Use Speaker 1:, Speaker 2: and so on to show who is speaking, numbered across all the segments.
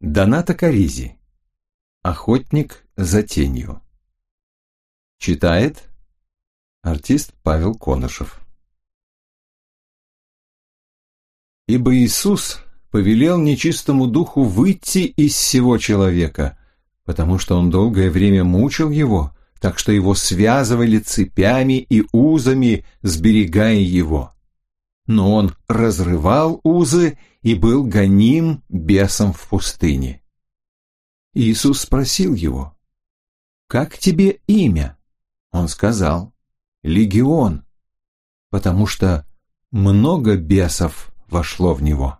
Speaker 1: Доната Каризи. Охотник за тенью. Читает артист Павел Конышев. Ибо Иисус повелел нечистому духу выйти из всего человека, потому что он долгое время мучил его, так что его связывали цепями и узами, сберегая его. Но он разрывал узы и был гоним бесом в пустыне. Иисус спросил его, «Как тебе имя?» Он сказал, «Легион», потому что много бесов вошло в него.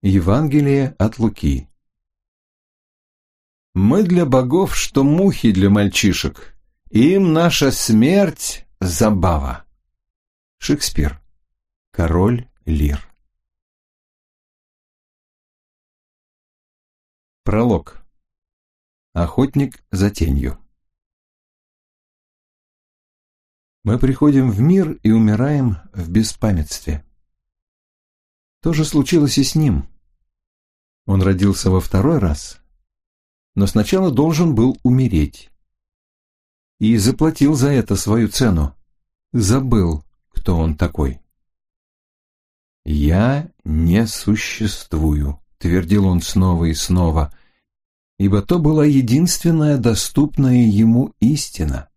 Speaker 1: Евангелие от Луки Мы для богов, что мухи для мальчишек, им наша смерть — забава. Шекспир. Король Лир. Пролог. Охотник за тенью. Мы приходим в мир и умираем в беспамятстве. То же случилось и с ним. Он родился во второй раз, но сначала должен был умереть. И заплатил за это свою цену. Забыл, кто он такой. «Я не существую», — твердил он снова и снова, ибо то была единственная доступная ему истина.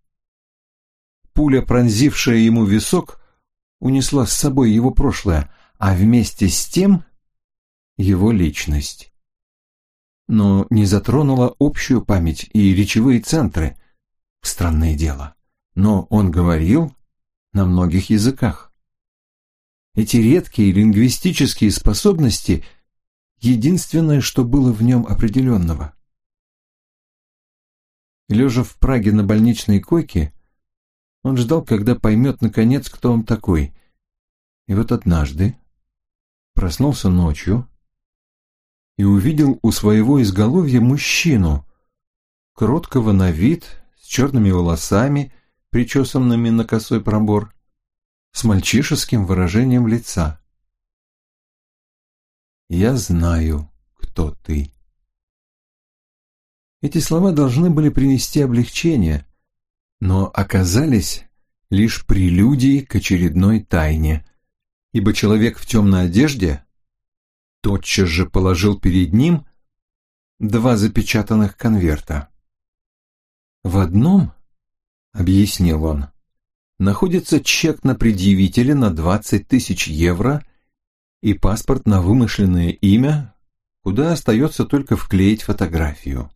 Speaker 1: Пуля, пронзившая ему висок, унесла с собой его прошлое, а вместе с тем его личность. Но не затронула общую память и речевые центры. Странное дело. Но он говорил на многих языках. Эти редкие лингвистические способности — единственное, что было в нем определенного. Лежа в Праге на больничной койке, он ждал, когда поймет, наконец, кто он такой. И вот однажды проснулся ночью и увидел у своего изголовья мужчину, кроткого на вид, с черными волосами, причесанными на косой пробор, с мальчишеским выражением лица. «Я знаю, кто ты». Эти слова должны были принести облегчение, но оказались лишь прелюдией к очередной тайне, ибо человек в темной одежде тотчас же положил перед ним два запечатанных конверта. В одном, объяснил он, находится чек на предъявителя на 20 тысяч евро и паспорт на вымышленное имя, куда остается только вклеить фотографию.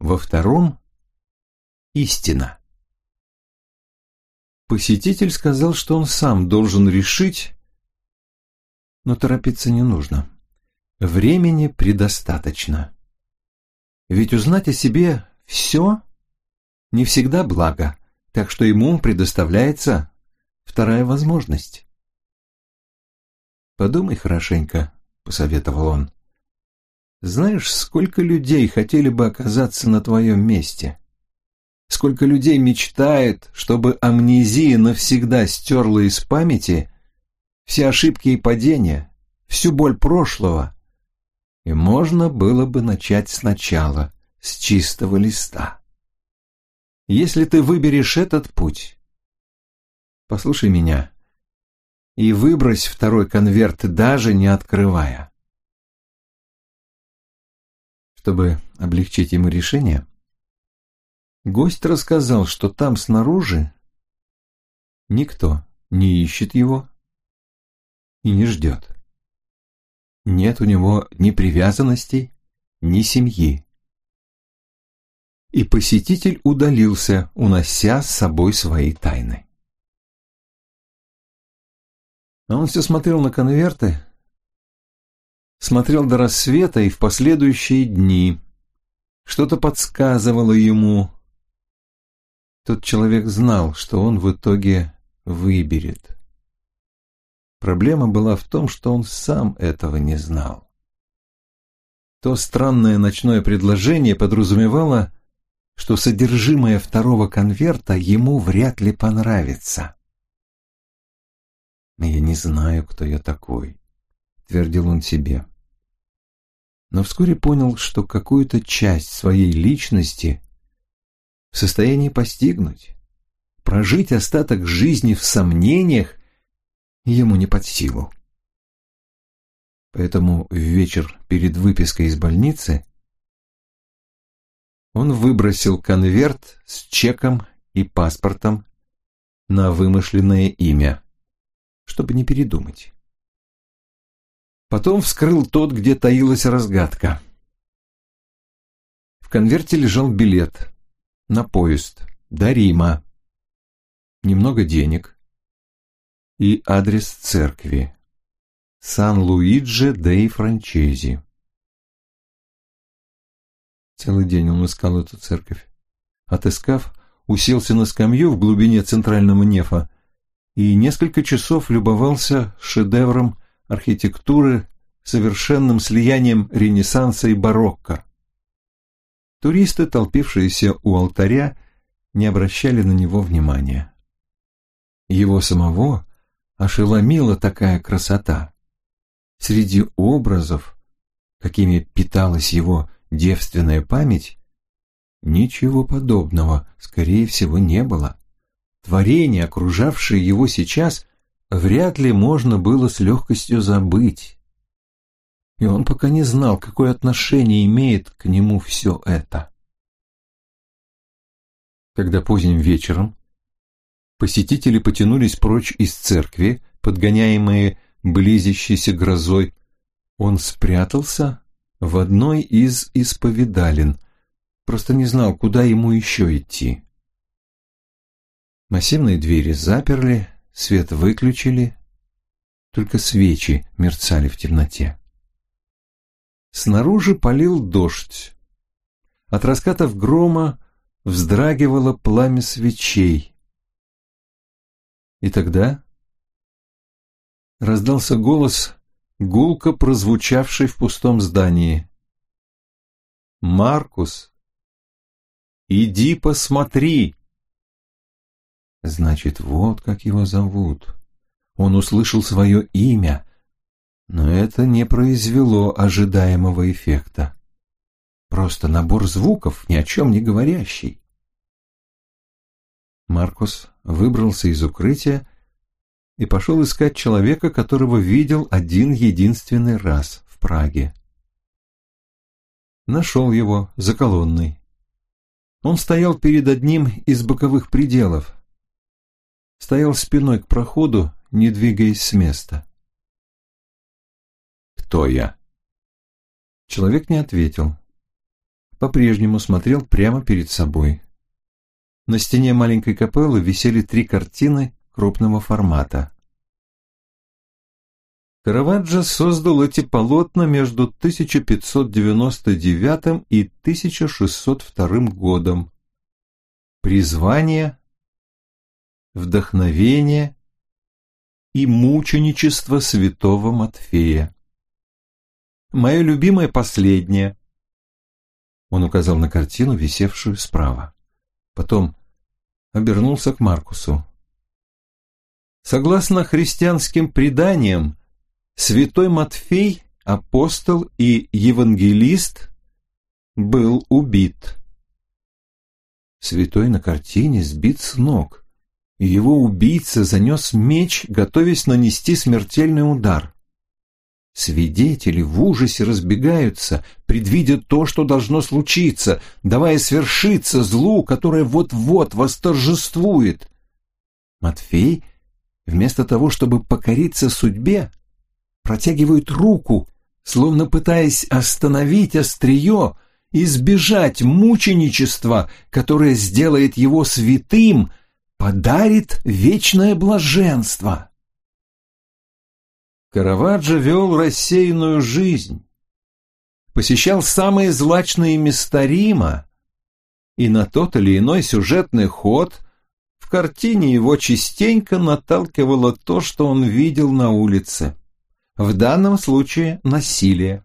Speaker 1: Во втором – истина. Посетитель сказал, что он сам должен решить, но торопиться не нужно. Времени предостаточно. Ведь узнать о себе все не всегда благо, так что ему предоставляется вторая возможность. «Подумай хорошенько», — посоветовал он. «Знаешь, сколько людей хотели бы оказаться на твоем месте?» Сколько людей мечтает, чтобы амнезия навсегда стерла из памяти все ошибки и падения, всю боль прошлого, и можно было бы начать сначала, с чистого листа. Если ты выберешь этот путь, послушай меня и выбрось второй конверт, даже не открывая. Чтобы облегчить ему решение, Гость рассказал, что там снаружи никто не ищет его и не ждет. Нет у него ни привязанностей, ни семьи. И посетитель удалился, унося с собой свои тайны. А он все смотрел на конверты, смотрел до рассвета и в последующие дни. Что-то подсказывало ему, тот человек знал, что он в итоге выберет. Проблема была в том, что он сам этого не знал. То странное ночное предложение подразумевало, что содержимое второго конверта ему вряд ли понравится. «Я не знаю, кто я такой», — твердил он себе. но вскоре понял, что какую-то часть своей личности в состоянии постигнуть. Прожить остаток жизни в сомнениях ему не под силу. Поэтому в вечер перед выпиской из больницы он выбросил конверт с чеком и паспортом на вымышленное имя, чтобы не передумать. Потом вскрыл тот, где таилась разгадка. В конверте лежал билет на поезд до Рима, немного денег и адрес церкви Сан-Луиджи дей Франчези. Целый день он искал эту церковь. Отыскав, уселся на скамью в глубине центрального нефа и несколько часов любовался шедевром архитектуры, совершенным слиянием Ренессанса и барокко. Туристы, толпившиеся у алтаря, не обращали на него внимания. Его самого ошеломила такая красота. Среди образов, какими питалась его девственная память, ничего подобного, скорее всего, не было. Творение, окружавшее его сейчас, вряд ли можно было с легкостью забыть. И он пока не знал, какое отношение имеет к нему все это. Когда поздним вечером посетители потянулись прочь из церкви, подгоняемые близящейся грозой, он спрятался в одной из исповедалин, просто не знал, куда ему еще идти. Массивные двери заперли, свет выключили, только свечи мерцали в темноте. Снаружи полил дождь. От раскатов грома вздрагивало пламя свечей. И тогда раздался голос, гулко прозвучавший в пустом здании. «Маркус, иди посмотри!» Значит, вот как его зовут. Он услышал свое имя, но это не произвело ожидаемого эффекта. Просто набор звуков, ни о чем не говорящий. Маркус выбрался из укрытия и пошел искать человека, которого видел один единственный раз в Праге. Нашел его за колонной. Он стоял перед одним из боковых пределов. Стоял спиной к проходу, не двигаясь с места. «Кто я?» Человек не ответил. По-прежнему смотрел прямо перед собой. На стене маленькой капеллы висели три картины крупного формата. Караваджо создал эти полотна между 1599 и 1602 годом. Призвание, вдохновение и мученичество святого Матфея. Мое любимое последнее. Он указал на картину, висевшую справа. Потом обернулся к Маркусу. Согласно христианским преданиям, святой Матфей, апостол и евангелист, был убит. Святой на картине сбит с ног, его убийца занес меч, готовясь нанести смертельный удар. Свидетели в ужасе разбегаются, предвидя то, что должно случиться, давая свершиться злу, которое вот-вот восторжествует. Матфей, вместо того, чтобы покориться судьбе, протягивает руку, словно пытаясь остановить острие, избежать мученичества, которое сделает его святым, подарит вечное блаженство. Караваджо вел рассеянную жизнь, посещал самые злачные места Рима, и на тот или иной сюжетный ход в картине его частенько наталкивало то, что он видел на улице. В данном случае насилие.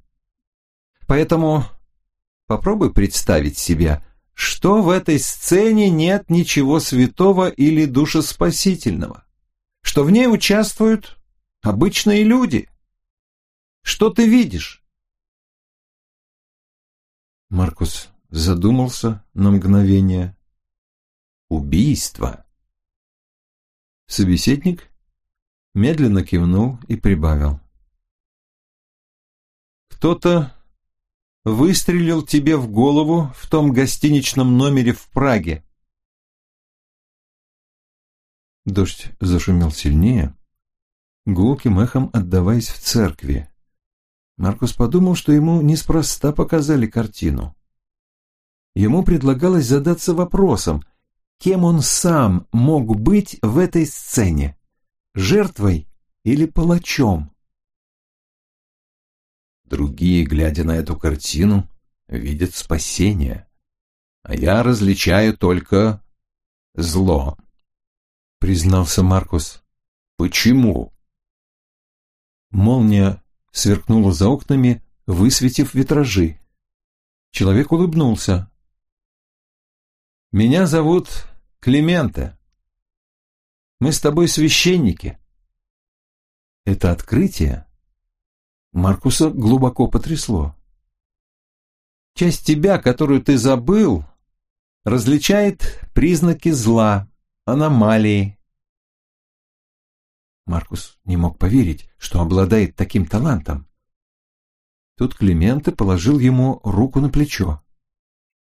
Speaker 1: Поэтому попробуй представить себе, что в этой сцене нет ничего святого или душеспасительного, что в ней участвуют Обычные люди. Что ты видишь? Маркус задумался на мгновение. Убийство. Собеседник медленно кивнул и прибавил. Кто-то выстрелил тебе в голову в том гостиничном номере в Праге. Дождь зашумел сильнее, гулким эхом отдаваясь в церкви. Маркус подумал, что ему неспроста показали картину. Ему предлагалось задаться вопросом, кем он сам мог быть в этой сцене – жертвой или палачом? Другие, глядя на эту картину, видят спасение, а я различаю только зло, признался Маркус. Почему? Молния сверкнула за окнами, высветив витражи. Человек улыбнулся. «Меня зовут Клименте. Мы с тобой священники». Это открытие Маркуса глубоко потрясло. Часть тебя, которую ты забыл, различает признаки зла, аномалии. Маркус не мог поверить, что обладает таким талантом. Тут Клименте положил ему руку на плечо.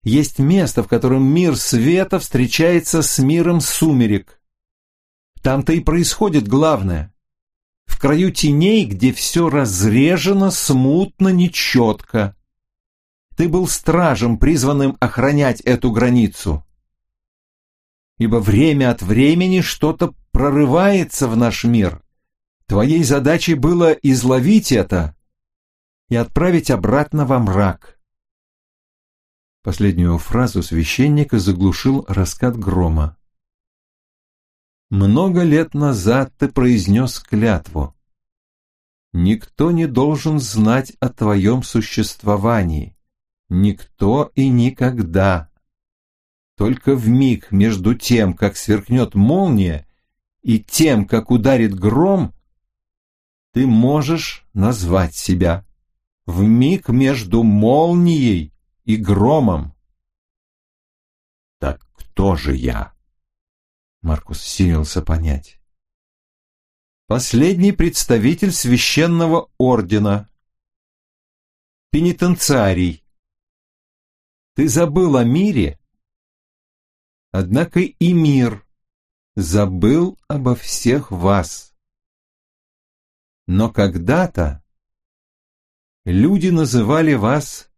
Speaker 1: Есть место, в котором мир света встречается с миром сумерек. Там-то и происходит главное. В краю теней, где все разрежено, смутно, нечетко. Ты был стражем, призванным охранять эту границу. Ибо время от времени что-то прорывается в наш мир. Твоей задачей было изловить это и отправить обратно во мрак. Последнюю фразу священника заглушил раскат грома. «Много лет назад ты произнес клятву. Никто не должен знать о твоем существовании. Никто и никогда. Только в миг между тем, как сверкнет молния, и тем, как ударит гром, ты можешь назвать себя. В миг между молнией и громом. Так кто же я? Маркус силился понять. Последний представитель священного ордена. Пенитенциарий. Ты забыл о мире, однако и мир забыл обо всех вас. Но когда-то люди называли вас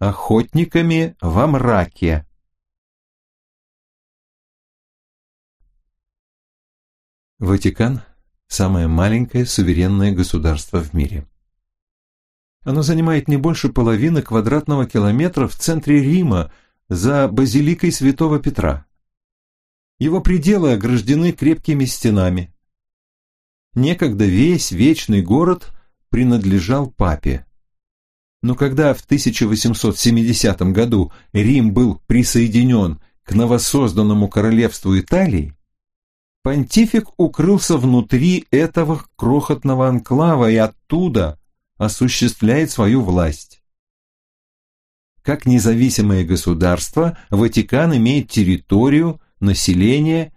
Speaker 1: охотниками во мраке. Ватикан – самое маленькое суверенное государство в мире. Оно занимает не больше половины квадратного километра в центре Рима за базиликой святого Петра. Его пределы ограждены крепкими стенами. Некогда весь вечный город принадлежал папе. Но когда в 1870 году Рим был присоединен к новосозданному королевству Италии, понтифик укрылся внутри этого крохотного анклава и оттуда осуществляет свою власть. Как независимое государство, Ватикан имеет территорию, население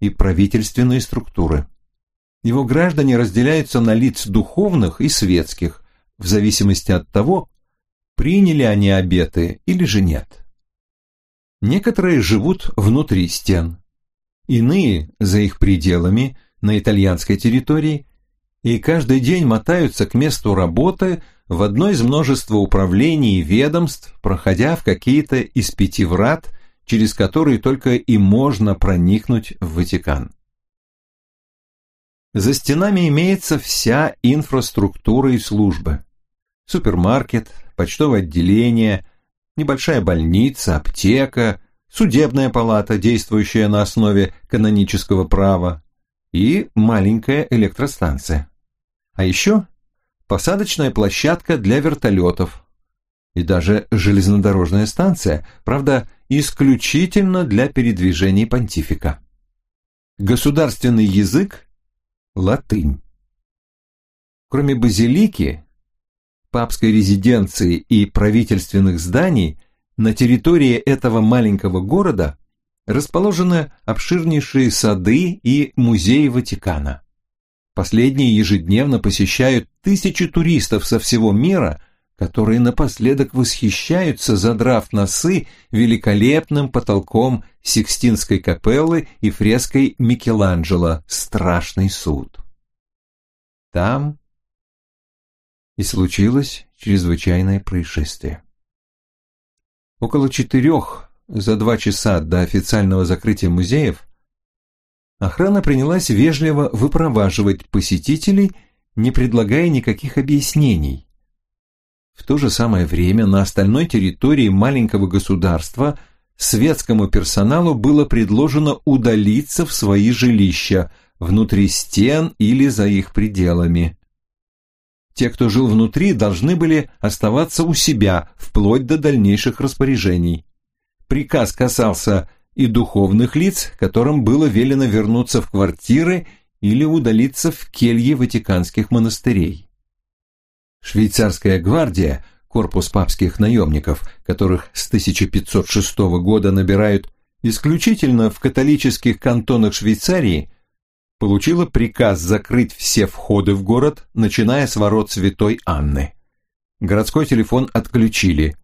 Speaker 1: и правительственные структуры. Его граждане разделяются на лиц духовных и светских, в зависимости от того, приняли они обеты или же нет. Некоторые живут внутри стен, иные за их пределами, на итальянской территории, и каждый день мотаются к месту работы в одно из множества управлений и ведомств, проходя в какие-то из пяти врат, через которые только и можно проникнуть в Ватикан. За стенами имеется вся инфраструктура и службы супермаркет, почтовое отделение, небольшая больница, аптека, судебная палата, действующая на основе канонического права, и маленькая электростанция. А еще посадочная площадка для вертолетов и даже железнодорожная станция, правда, исключительно для передвижений понтифика. Государственный язык – латынь. Кроме базилики, папской резиденции и правительственных зданий на территории этого маленького города расположены обширнейшие сады и музеи Ватикана. Последние ежедневно посещают тысячи туристов со всего мира, которые напоследок восхищаются, задрав носы, великолепным потолком Сикстинской капеллы и фреской Микеланджело «Страшный суд». Там и случилось чрезвычайное происшествие. Около четырех, за два часа до официального закрытия музеев, охрана принялась вежливо выпроваживать посетителей, не предлагая никаких объяснений. В то же самое время на остальной территории маленького государства светскому персоналу было предложено удалиться в свои жилища, внутри стен или за их пределами. Те, кто жил внутри, должны были оставаться у себя вплоть до дальнейших распоряжений. Приказ касался и духовных лиц, которым было велено вернуться в квартиры или удалиться в кельи ватиканских монастырей. Швейцарская гвардия, корпус папских наемников, которых с 1506 года набирают исключительно в католических кантонах Швейцарии, получила приказ закрыть все входы в город, начиная с ворот Святой Анны. Городской телефон отключили,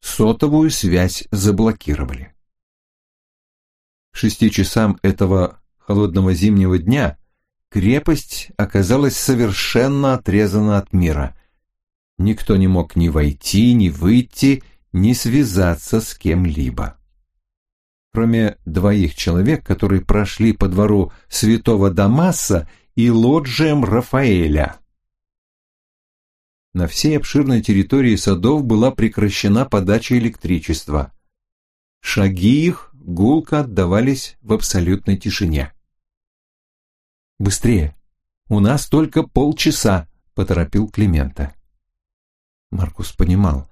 Speaker 1: сотовую связь заблокировали. К шести часам этого холодного зимнего дня крепость оказалась совершенно отрезана от мира. Никто не мог ни войти, ни выйти, ни связаться с кем-либо кроме двоих человек, которые прошли по двору святого Дамаса и лоджиям Рафаэля. На всей обширной территории садов была прекращена подача электричества. Шаги их гулко отдавались в абсолютной тишине. «Быстрее! У нас только полчаса!» – поторопил Климента. Маркус понимал,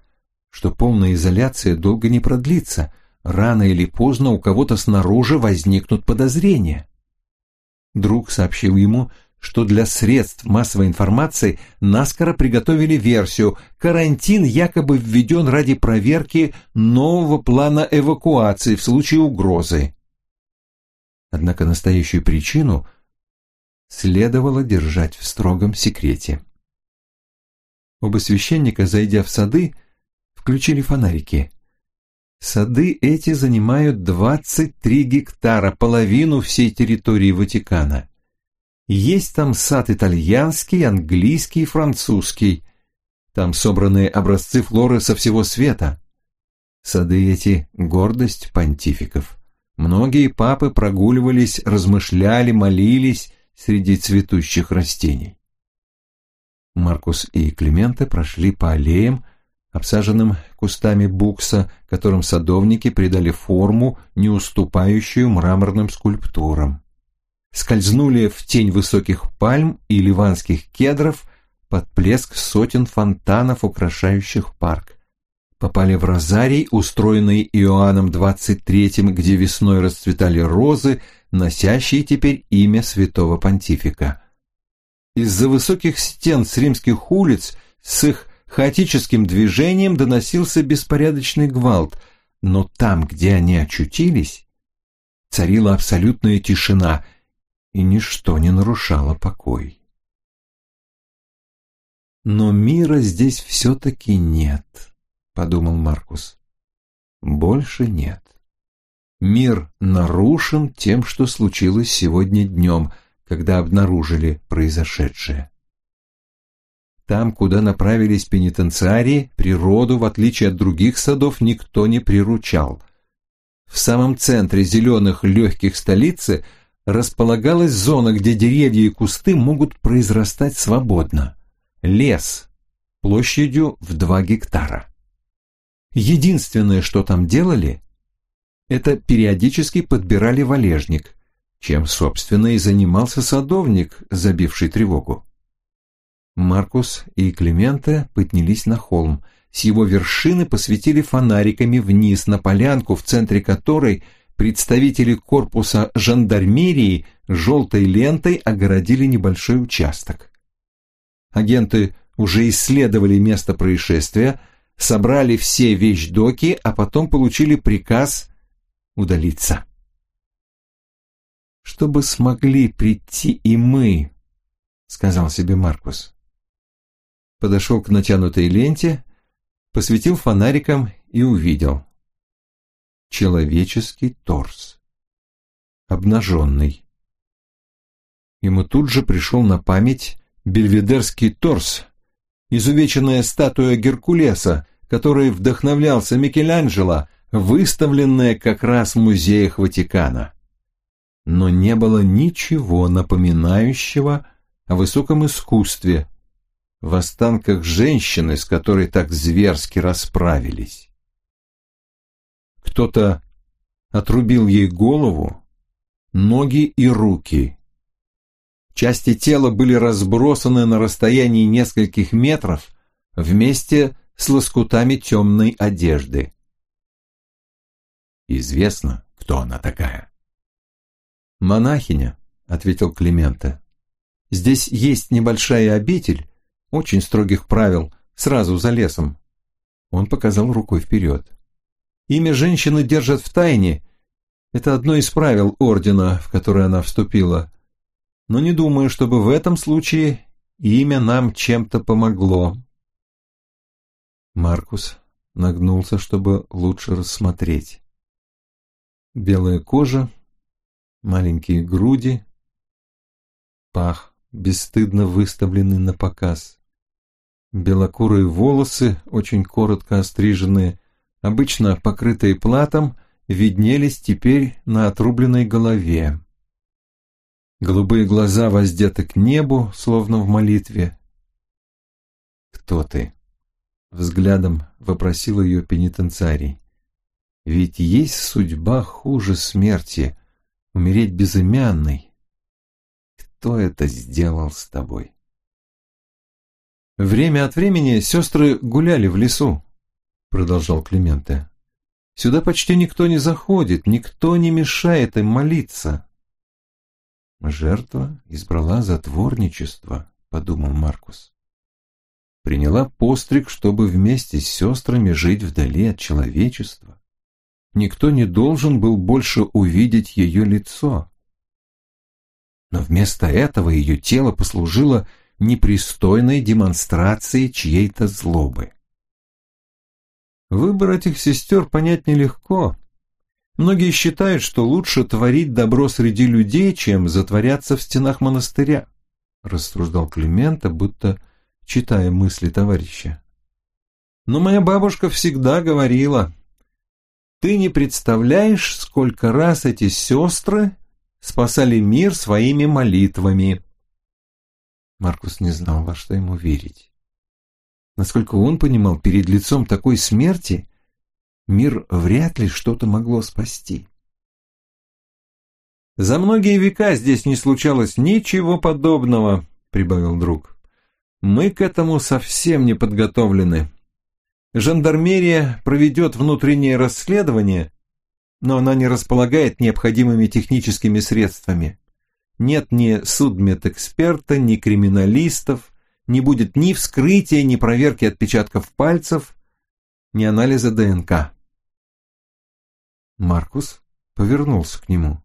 Speaker 1: что полная изоляция долго не продлится – рано или поздно у кого-то снаружи возникнут подозрения. Друг сообщил ему, что для средств массовой информации наскоро приготовили версию «Карантин якобы введен ради проверки нового плана эвакуации в случае угрозы». Однако настоящую причину следовало держать в строгом секрете. Оба священника, зайдя в сады, включили фонарики. Сады эти занимают 23 гектара, половину всей территории Ватикана. Есть там сад итальянский, английский и французский. Там собраны образцы флоры со всего света. Сады эти – гордость понтификов. Многие папы прогуливались, размышляли, молились среди цветущих растений. Маркус и Клименте прошли по аллеям, обсаженным кустами букса, которым садовники придали форму, не уступающую мраморным скульптурам. Скользнули в тень высоких пальм и ливанских кедров под плеск сотен фонтанов, украшающих парк. Попали в розарий, устроенный Иоанном XXIII, где весной расцветали розы, носящие теперь имя святого понтифика. Из-за высоких стен с римских улиц, с их хаотическим движением доносился беспорядочный гвалт, но там, где они очутились, царила абсолютная тишина, и ничто не нарушало покой. «Но мира здесь все-таки нет», — подумал Маркус. «Больше нет. Мир нарушен тем, что случилось сегодня днем, когда обнаружили произошедшее». Там, куда направились пенитенциарии, природу, в отличие от других садов, никто не приручал. В самом центре зеленых легких столицы располагалась зона, где деревья и кусты могут произрастать свободно. Лес площадью в два гектара. Единственное, что там делали, это периодически подбирали валежник, чем, собственно, и занимался садовник, забивший тревогу. Маркус и Клименте поднялись на холм. С его вершины посветили фонариками вниз на полянку, в центре которой представители корпуса жандармерии желтой лентой огородили небольшой участок. Агенты уже исследовали место происшествия, собрали все вещдоки, а потом получили приказ удалиться. «Чтобы смогли прийти и мы», — сказал себе Маркус. Подошел к натянутой ленте, посветил фонариком и увидел. Человеческий торс. Обнаженный. Ему тут же пришел на память бельведерский торс, изувеченная статуя Геркулеса, которой вдохновлялся Микеланджело, выставленная как раз в музеях Ватикана. Но не было ничего напоминающего о высоком искусстве в останках женщины, с которой так зверски расправились. Кто-то отрубил ей голову, ноги и руки. Части тела были разбросаны на расстоянии нескольких метров вместе с лоскутами темной одежды. Известно, кто она такая. «Монахиня», — ответил Климента. «Здесь есть небольшая обитель, очень строгих правил, сразу за лесом». Он показал рукой вперед. «Имя женщины держат в тайне. Это одно из правил ордена, в который она вступила. Но не думаю, чтобы в этом случае имя нам чем-то помогло». Маркус нагнулся, чтобы лучше рассмотреть. Белая кожа, маленькие груди, пах, бесстыдно выставленный на показ. Белокурые волосы, очень коротко остриженные, обычно покрытые платом, виднелись теперь на отрубленной голове. Голубые глаза воздеты к небу, словно в молитве. «Кто ты?» — взглядом вопросил ее пенитенциарий. «Ведь есть судьба хуже смерти, умереть безымянной. Кто это сделал с тобой?» «Время от времени сестры гуляли в лесу», — продолжал Клименте. «Сюда почти никто не заходит, никто не мешает им молиться». «Жертва избрала затворничество», — подумал Маркус. «Приняла постриг, чтобы вместе с сестрами жить вдали от человечества. Никто не должен был больше увидеть ее лицо. Но вместо этого ее тело послужило непристойной демонстрацией чьей-то злобы. Выбор этих сестер понять нелегко. Многие считают, что лучше творить добро среди людей, чем затворяться в стенах монастыря, рассуждал Климента, будто читая мысли товарища. Но моя бабушка всегда говорила, ты не представляешь, сколько раз эти сестры спасали мир своими молитвами. Маркус не знал, во что ему верить. Насколько он понимал, перед лицом такой смерти мир вряд ли что-то могло спасти. «За многие века здесь не случалось ничего подобного», — прибавил друг. «Мы к этому совсем не подготовлены. Жандармерия проведет внутреннее расследование, но она не располагает необходимыми техническими средствами. Нет ни судмедэксперта, ни криминалистов, не будет ни вскрытия, ни проверки отпечатков пальцев, ни анализа ДНК. Маркус повернулся к нему.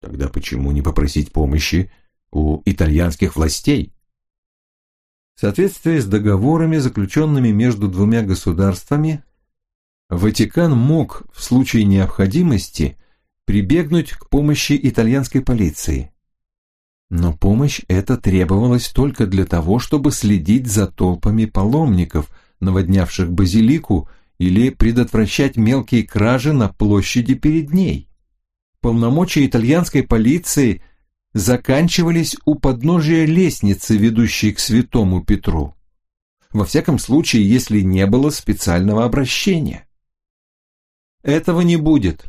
Speaker 1: Тогда почему не попросить помощи у итальянских властей? В соответствии с договорами, заключенными между двумя государствами, Ватикан мог в случае необходимости прибегнуть к помощи итальянской полиции. Но помощь эта требовалась только для того, чтобы следить за толпами паломников, наводнявших базилику, или предотвращать мелкие кражи на площади перед ней. Полномочия итальянской полиции заканчивались у подножия лестницы, ведущей к святому Петру. Во всяком случае, если не было специального обращения. «Этого не будет.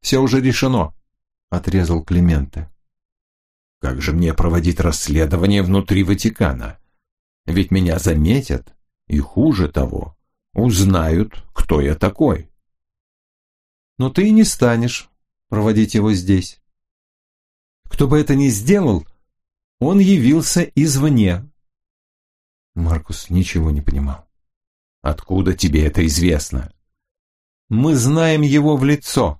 Speaker 1: Все уже решено», — отрезал Клименте. «Как же мне проводить расследование внутри Ватикана? Ведь меня заметят, и хуже того, узнают, кто я такой». «Но ты и не станешь проводить его здесь. Кто бы это ни сделал, он явился извне. Маркус ничего не понимал.
Speaker 2: «Откуда тебе это известно?»
Speaker 1: «Мы знаем его в лицо».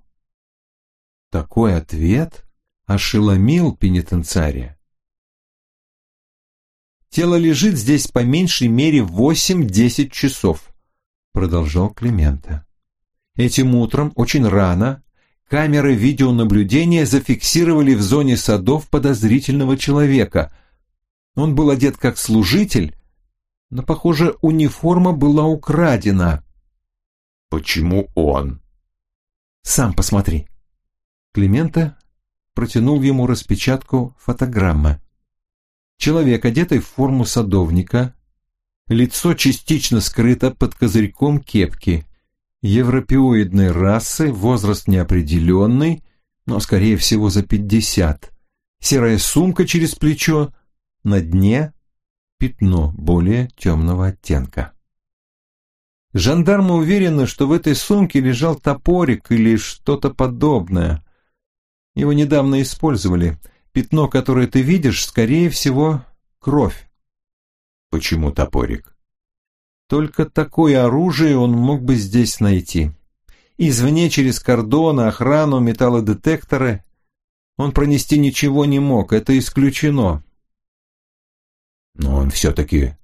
Speaker 1: Такой ответ ошеломил пенитенциария. «Тело лежит здесь по меньшей мере восемь-десять часов», — продолжал Климента. «Этим утром, очень рано, камеры видеонаблюдения зафиксировали в зоне садов подозрительного человека. Он был одет как служитель, но, похоже, униформа была украдена».
Speaker 2: «Почему он?»
Speaker 1: «Сам посмотри». Климента протянул ему распечатку фотограммы. Человек, одетый в форму садовника, лицо частично скрыто под козырьком кепки, европеоидной расы, возраст неопределенный, но, скорее всего, за пятьдесят, серая сумка через плечо, на дне пятно более темного оттенка. Жандармы уверены, что в этой сумке лежал топорик или что-то подобное. Его недавно использовали – Пятно, которое ты видишь, скорее всего, кровь.
Speaker 2: Почему топорик?
Speaker 1: Только такое оружие он мог бы здесь найти. Извне через кордоны, охрану, металлодетекторы он пронести ничего не мог, это исключено.
Speaker 2: Но он все-таки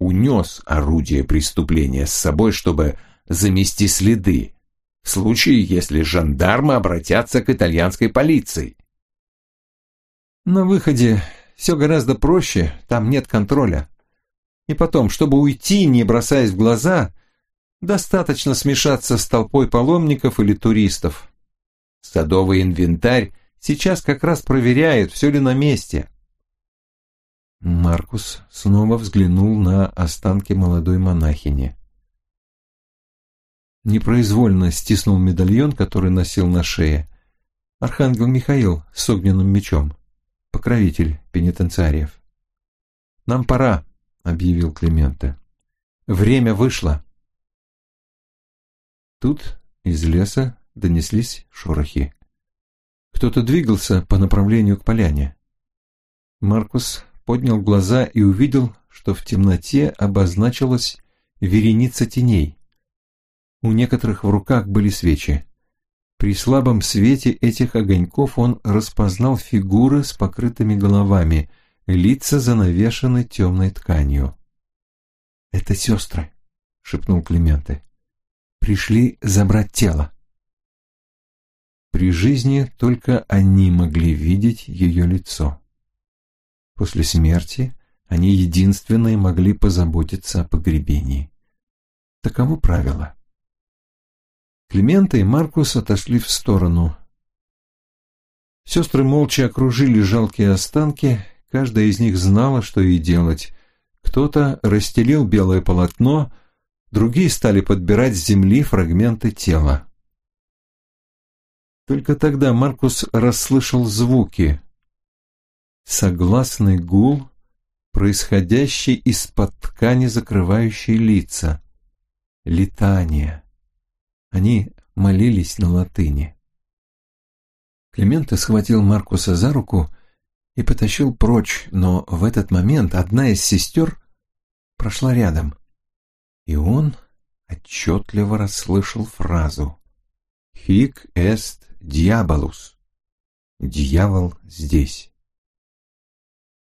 Speaker 2: унес орудие преступления с собой, чтобы замести следы, в случае, если жандармы обратятся к итальянской полиции.
Speaker 1: На выходе все гораздо проще, там нет контроля. И потом, чтобы уйти, не бросаясь в глаза, достаточно смешаться с толпой паломников или туристов. Садовый инвентарь сейчас как раз проверяют, все ли на месте. Маркус снова взглянул на останки молодой монахини. Непроизвольно стиснул медальон, который носил на шее. Архангел Михаил с огненным мечом покровитель пенитенциариев. «Нам пора», — объявил Клименте. «Время вышло». Тут из леса донеслись шорохи. Кто-то двигался по направлению к поляне. Маркус поднял глаза и увидел, что в темноте обозначилась вереница теней. У некоторых в руках были свечи. При слабом свете этих огоньков он распознал фигуры с покрытыми головами, лица занавешены темной тканью. «Это сестры», — шепнул Клименте. «Пришли забрать тело». При жизни только они могли видеть ее лицо. После смерти они единственные могли позаботиться о погребении. Таково правило. Климента и Маркус отошли в сторону. Сестры молча окружили жалкие останки, каждая из них знала, что ей делать. Кто-то расстелил белое полотно, другие стали подбирать с земли фрагменты тела. Только тогда Маркус расслышал звуки. Согласный гул, происходящий из-под ткани, закрывающей лица. Летание. Они молились на латыни. Клименто схватил Маркуса за руку и потащил прочь, но в этот момент одна из сестер прошла рядом, и он отчетливо расслышал фразу «Хик эст диаболус» — «Дьявол здесь».